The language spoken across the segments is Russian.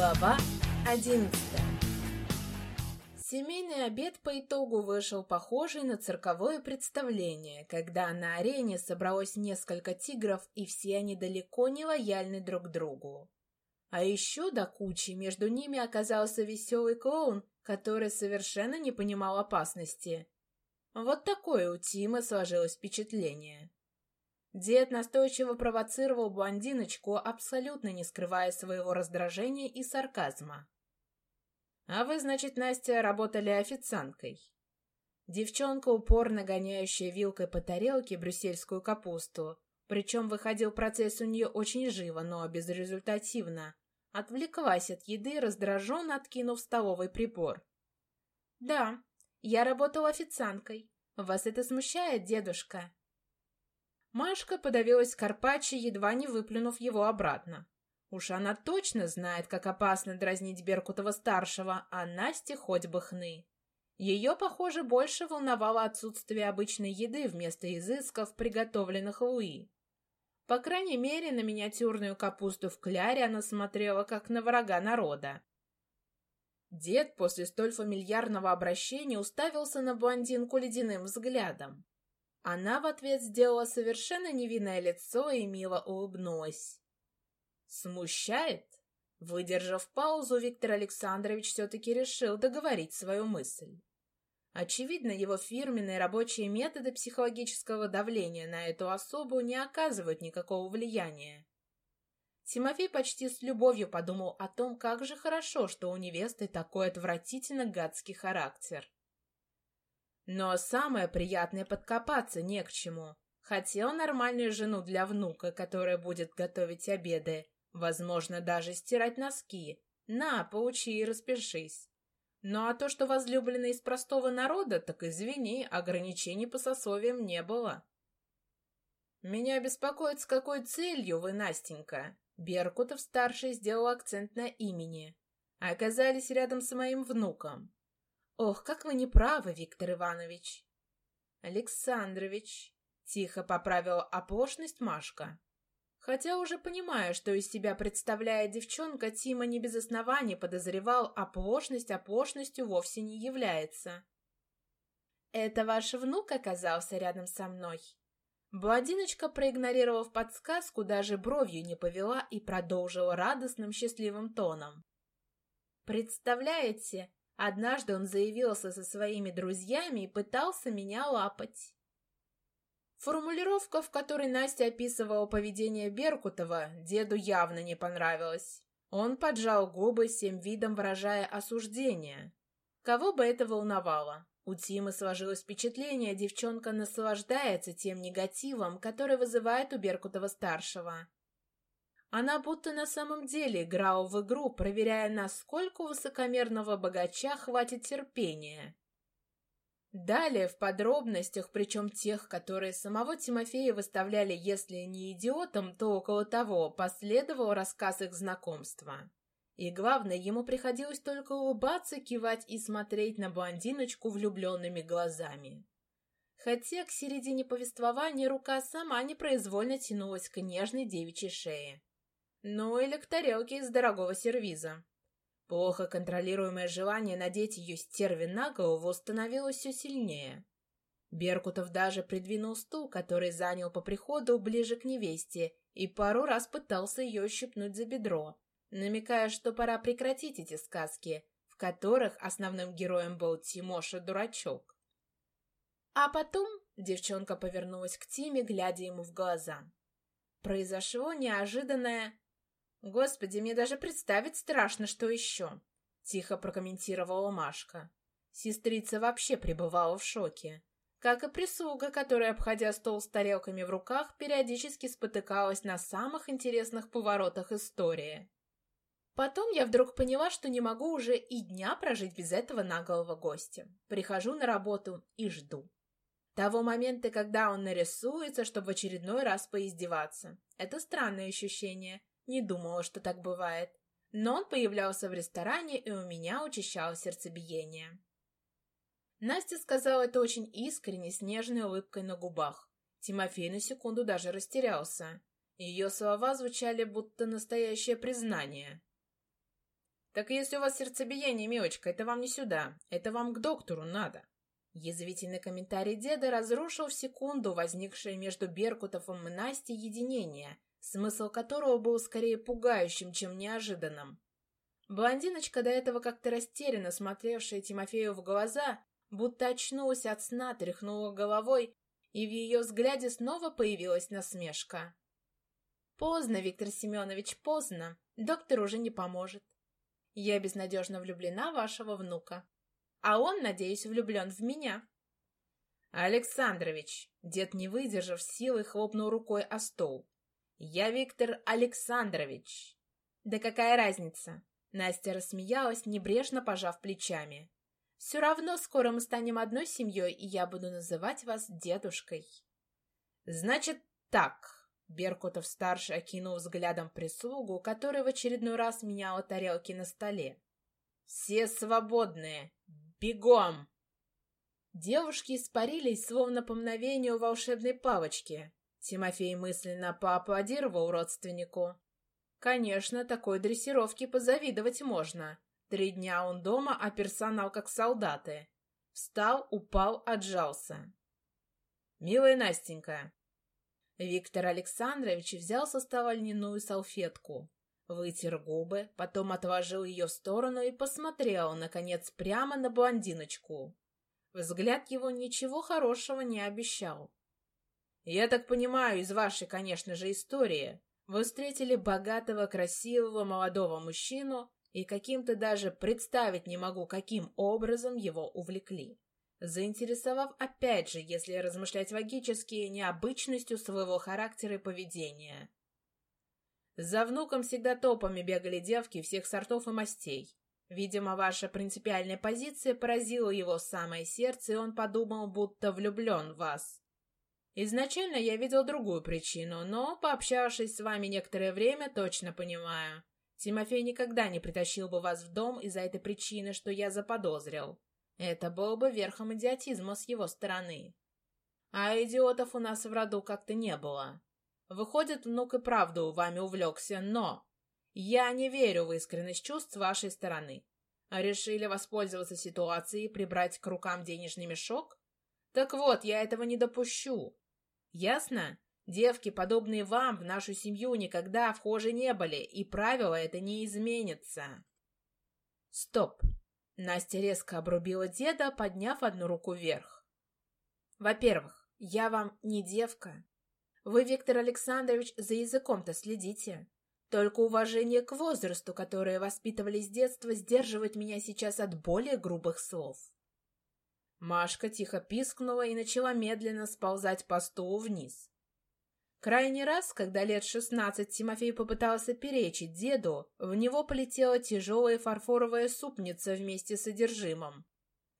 Глава одиннадцатая Семейный обед по итогу вышел похожий на цирковое представление, когда на арене собралось несколько тигров, и все они далеко не лояльны друг другу. А еще до кучи между ними оказался веселый клоун, который совершенно не понимал опасности. Вот такое у Тима сложилось впечатление. Дед настойчиво провоцировал блондиночку, абсолютно не скрывая своего раздражения и сарказма. «А вы, значит, Настя, работали официанткой?» Девчонка, упорно гоняющая вилкой по тарелке брюссельскую капусту, причем выходил процесс у нее очень живо, но безрезультативно, отвлеклась от еды, раздраженно откинув столовый прибор. «Да, я работала официанткой. Вас это смущает, дедушка?» Машка подавилась карпаччо, едва не выплюнув его обратно. Уж она точно знает, как опасно дразнить Беркутова-старшего, а Насте хоть бы хны. Ее, похоже, больше волновало отсутствие обычной еды вместо изысков, приготовленных Луи. По крайней мере, на миниатюрную капусту в кляре она смотрела, как на врага народа. Дед после столь фамильярного обращения уставился на блондинку ледяным взглядом. Она в ответ сделала совершенно невинное лицо и мило улыбнулась. «Смущает?» Выдержав паузу, Виктор Александрович все-таки решил договорить свою мысль. Очевидно, его фирменные рабочие методы психологического давления на эту особу не оказывают никакого влияния. Тимофей почти с любовью подумал о том, как же хорошо, что у невесты такой отвратительно гадский характер. Но самое приятное подкопаться не к чему. Хотел нормальную жену для внука, которая будет готовить обеды, возможно, даже стирать носки. На, поучи и распишись. Ну а то, что возлюбленный из простого народа, так извини, ограничений по сословиям не было. Меня беспокоит, с какой целью вы, Настенька. Беркутов-старший сделал акцент на имени. Оказались рядом с моим внуком. «Ох, как вы неправы, Виктор Иванович!» «Александрович!» — тихо поправила оплошность Машка. Хотя уже понимая, что из себя представляет девчонка, Тима не без оснований подозревал, оплошность оплошностью вовсе не является. «Это ваш внук оказался рядом со мной?» Бладиночка, проигнорировав подсказку, даже бровью не повела и продолжила радостным счастливым тоном. «Представляете, Однажды он заявился со своими друзьями и пытался меня лапать. Формулировка, в которой Настя описывала поведение Беркутова, деду явно не понравилась. Он поджал губы, всем видом выражая осуждение. Кого бы это волновало? У Тимы сложилось впечатление, девчонка наслаждается тем негативом, который вызывает у Беркутова-старшего. Она будто на самом деле играла в игру, проверяя, насколько высокомерного богача хватит терпения. Далее в подробностях, причем тех, которые самого Тимофея выставляли, если не идиотом, то около того, последовал рассказ их знакомства. И главное, ему приходилось только улыбаться, кивать и смотреть на блондиночку влюбленными глазами. Хотя к середине повествования рука сама непроизвольно тянулась к нежной девичьей шее. Ну или к тарелке из дорогого сервиза. Плохо контролируемое желание надеть ее стерви на голову становилось все сильнее. Беркутов даже придвинул стул, который занял по приходу ближе к невесте, и пару раз пытался ее щипнуть за бедро, намекая, что пора прекратить эти сказки, в которых основным героем был Тимоша-дурачок. А потом девчонка повернулась к Тиме, глядя ему в глаза. Произошло неожиданное «Господи, мне даже представить страшно, что еще!» — тихо прокомментировала Машка. Сестрица вообще пребывала в шоке. Как и прислуга, которая, обходя стол с тарелками в руках, периодически спотыкалась на самых интересных поворотах истории. Потом я вдруг поняла, что не могу уже и дня прожить без этого наглого гостя. Прихожу на работу и жду. Того момента, когда он нарисуется, чтобы в очередной раз поиздеваться. Это странное ощущение. Не думала, что так бывает. Но он появлялся в ресторане, и у меня учащалось сердцебиение. Настя сказала это очень искренне, с нежной улыбкой на губах. Тимофей на секунду даже растерялся. Ее слова звучали будто настоящее признание. Так если у вас сердцебиение, милочка, это вам не сюда. Это вам к доктору надо. Язвительный комментарий деда разрушил в секунду возникшее между Беркутовым и Настей единение, смысл которого был скорее пугающим, чем неожиданным. Блондиночка, до этого как-то растерянно смотревшая Тимофею в глаза, будто очнулась от сна, тряхнула головой, и в ее взгляде снова появилась насмешка. «Поздно, Виктор Семенович, поздно. Доктор уже не поможет. Я безнадежно влюблена в вашего внука. А он, надеюсь, влюблен в меня». «Александрович!» — дед, не выдержав силы, хлопнул рукой о стол. «Я Виктор Александрович!» «Да какая разница?» Настя рассмеялась, небрежно пожав плечами. Все равно скоро мы станем одной семьей, и я буду называть вас дедушкой. Значит так. Беркутов-старший окинул взглядом прислугу, которая в очередной раз меняла тарелки на столе. «Все свободные! Бегом!» Девушки испарились, словно по мгновению волшебной палочки. Тимофей мысленно поаплодировал родственнику. Конечно, такой дрессировке позавидовать можно. Три дня он дома, а персонал как солдаты. Встал, упал, отжался. «Милая Настенька!» Виктор Александрович взял со стола льняную салфетку, вытер губы, потом отложил ее в сторону и посмотрел, наконец, прямо на блондиночку. Взгляд его ничего хорошего не обещал. «Я так понимаю, из вашей, конечно же, истории, вы встретили богатого, красивого, молодого мужчину, и каким-то даже представить не могу, каким образом его увлекли. Заинтересовав опять же, если размышлять логически, необычностью своего характера и поведения. За внуком всегда топами бегали девки всех сортов и мастей. Видимо, ваша принципиальная позиция поразила его самое сердце, и он подумал, будто влюблен в вас. Изначально я видел другую причину, но, пообщавшись с вами некоторое время, точно понимаю. Тимофей никогда не притащил бы вас в дом из-за этой причины, что я заподозрил. Это было бы верхом идиотизма с его стороны. А идиотов у нас в роду как-то не было. Выходит, внук и правду вами увлекся, но... Я не верю в искренность чувств вашей стороны. Решили воспользоваться ситуацией и прибрать к рукам денежный мешок? Так вот, я этого не допущу. Ясно? Девки, подобные вам, в нашу семью никогда вхожи не были, и правило это не изменится. Стоп. Настя резко обрубила деда, подняв одну руку вверх. Во-первых, я вам не девка. Вы, Виктор Александрович, за языком-то следите. Только уважение к возрасту, которое воспитывали с детства, сдерживает меня сейчас от более грубых слов. Машка тихо пискнула и начала медленно сползать по стулу вниз. Крайний раз, когда лет шестнадцать Тимофей попытался перечить деду, в него полетела тяжелая фарфоровая супница вместе с содержимым.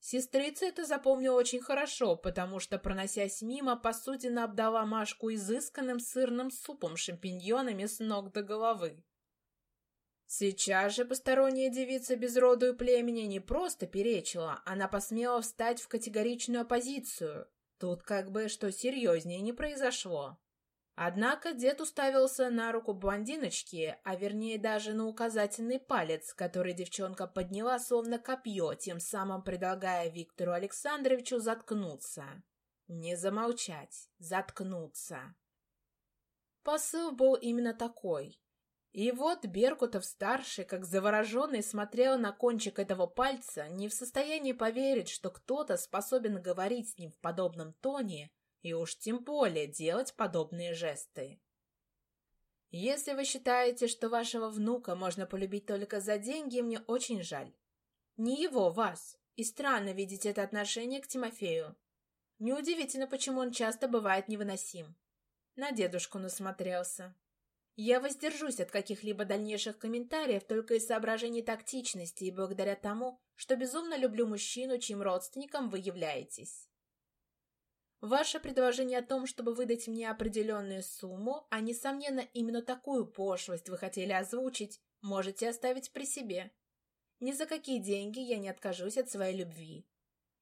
Сестрица это запомнила очень хорошо, потому что, проносясь мимо, посудина обдала Машку изысканным сырным супом шампиньонами с ног до головы. Сейчас же посторонняя девица без роду и племени не просто перечила, она посмела встать в категоричную оппозицию. Тут как бы что серьезнее не произошло. Однако дед уставился на руку блондиночки, а вернее даже на указательный палец, который девчонка подняла словно копье, тем самым предлагая Виктору Александровичу заткнуться. Не замолчать, заткнуться. Посыл был именно такой. И вот Беркутов-старший, как завороженный, смотрел на кончик этого пальца, не в состоянии поверить, что кто-то способен говорить с ним в подобном тоне, и уж тем более делать подобные жесты. Если вы считаете, что вашего внука можно полюбить только за деньги, мне очень жаль. Не его, вас. И странно видеть это отношение к Тимофею. Неудивительно, почему он часто бывает невыносим. На дедушку насмотрелся. Я воздержусь от каких-либо дальнейших комментариев только из соображений тактичности и благодаря тому, что безумно люблю мужчину, чьим родственником вы являетесь. Ваше предложение о том, чтобы выдать мне определенную сумму, а, несомненно, именно такую пошлость вы хотели озвучить, можете оставить при себе. Ни за какие деньги я не откажусь от своей любви.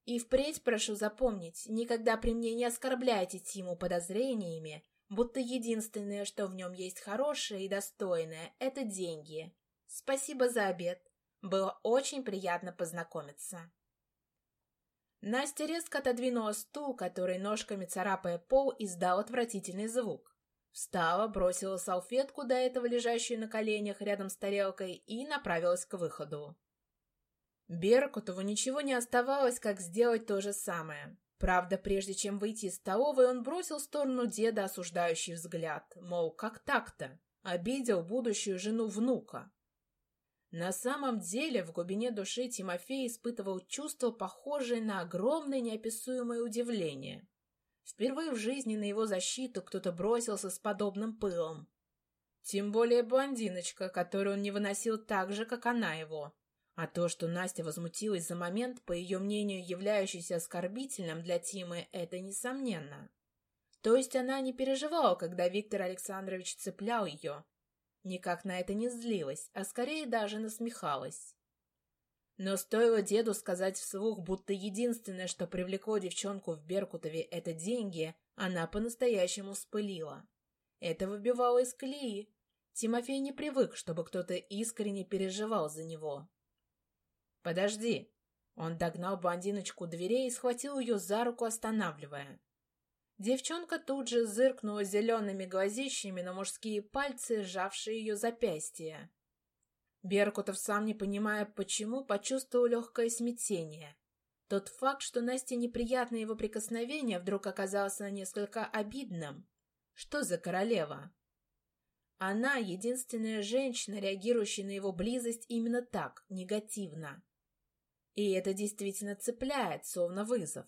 И впредь прошу запомнить, никогда при мне не оскорбляйте Тиму подозрениями, будто единственное, что в нем есть хорошее и достойное, это деньги. Спасибо за обед. Было очень приятно познакомиться. Настя резко отодвинула стул, который ножками царапая пол, издал отвратительный звук. Встала, бросила салфетку, до этого лежащую на коленях рядом с тарелкой, и направилась к выходу. Беркутову ничего не оставалось, как сделать то же самое. Правда, прежде чем выйти из столовой, он бросил в сторону деда осуждающий взгляд, мол, как так-то? Обидел будущую жену внука. На самом деле, в глубине души Тимофей испытывал чувство, похожее на огромное неописуемое удивление. Впервые в жизни на его защиту кто-то бросился с подобным пылом. Тем более блондиночка, которую он не выносил так же, как она его. А то, что Настя возмутилась за момент, по ее мнению, являющийся оскорбительным для Тимы, это несомненно. То есть она не переживала, когда Виктор Александрович цеплял ее. Никак на это не злилась, а скорее даже насмехалась. Но стоило деду сказать вслух, будто единственное, что привлекло девчонку в Беркутове, это деньги, она по-настоящему вспылила. Это выбивало из колеи. Тимофей не привык, чтобы кто-то искренне переживал за него. «Подожди!» Он догнал блондиночку дверей и схватил ее за руку, останавливая. Девчонка тут же зыркнула зелеными глазищами на мужские пальцы, сжавшие ее запястье. Беркутов, сам не понимая почему, почувствовал легкое смятение. Тот факт, что Насте неприятное его прикосновение вдруг оказался несколько обидным. Что за королева? Она — единственная женщина, реагирующая на его близость именно так, негативно. И это действительно цепляет, словно вызов.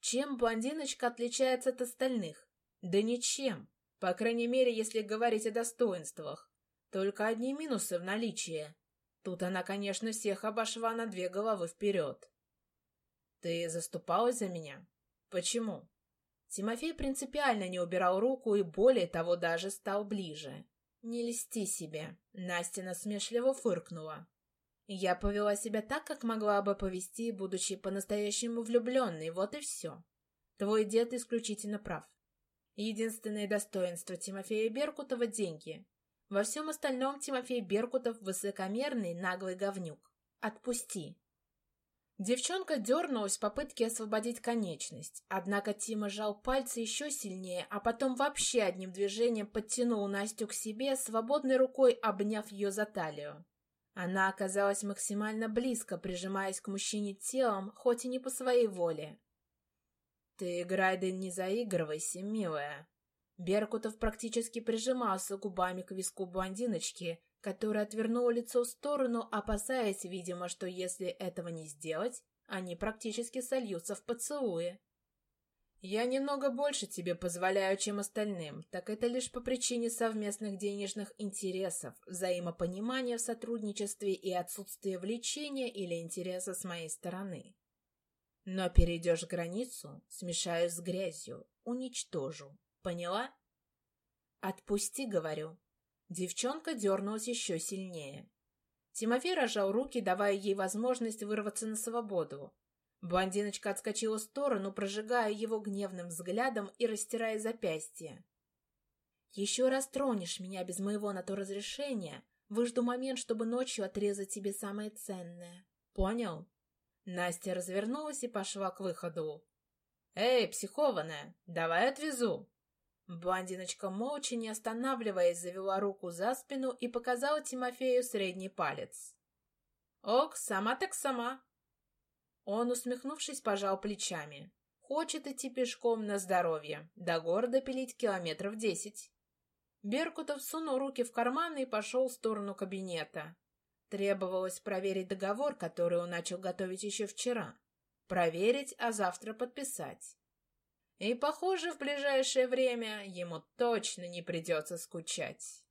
Чем блондиночка отличается от остальных? Да ничем. По крайней мере, если говорить о достоинствах. Только одни минусы в наличии. Тут она, конечно, всех обошла на две головы вперед. Ты заступалась за меня? Почему? Тимофей принципиально не убирал руку и, более того, даже стал ближе. Не льсти себе. Настя насмешливо фыркнула. Я повела себя так, как могла бы повести, будучи по-настоящему влюбленной, вот и все. Твой дед исключительно прав. Единственное достоинство Тимофея Беркутова — деньги. Во всем остальном Тимофей Беркутов — высокомерный, наглый говнюк. Отпусти. Девчонка дернулась в попытке освободить конечность, однако Тима сжал пальцы еще сильнее, а потом вообще одним движением подтянул Настю к себе, свободной рукой обняв ее за талию. Она оказалась максимально близко, прижимаясь к мужчине телом, хоть и не по своей воле. «Ты, Грайден, не заигрывайся, милая». Беркутов практически прижимался губами к виску блондиночки, которая отвернула лицо в сторону, опасаясь, видимо, что если этого не сделать, они практически сольются в поцелуе. Я немного больше тебе позволяю, чем остальным, так это лишь по причине совместных денежных интересов, взаимопонимания в сотрудничестве и отсутствия влечения или интереса с моей стороны. Но перейдешь границу, смешаюсь с грязью, уничтожу. Поняла? Отпусти, говорю. Девчонка дернулась еще сильнее. Тимофей рожал руки, давая ей возможность вырваться на свободу, Блондиночка отскочила в сторону, прожигая его гневным взглядом и растирая запястье. «Еще раз тронешь меня без моего на то разрешения, выжду момент, чтобы ночью отрезать тебе самое ценное. Понял?» Настя развернулась и пошла к выходу. «Эй, психованная, давай отвезу!» Блондиночка, молча не останавливаясь, завела руку за спину и показала Тимофею средний палец. «Ок, сама так сама. Он, усмехнувшись, пожал плечами. Хочет идти пешком на здоровье, до города пилить километров десять. Беркутов сунул руки в карманы и пошел в сторону кабинета. Требовалось проверить договор, который он начал готовить еще вчера. Проверить, а завтра подписать. И, похоже, в ближайшее время ему точно не придется скучать.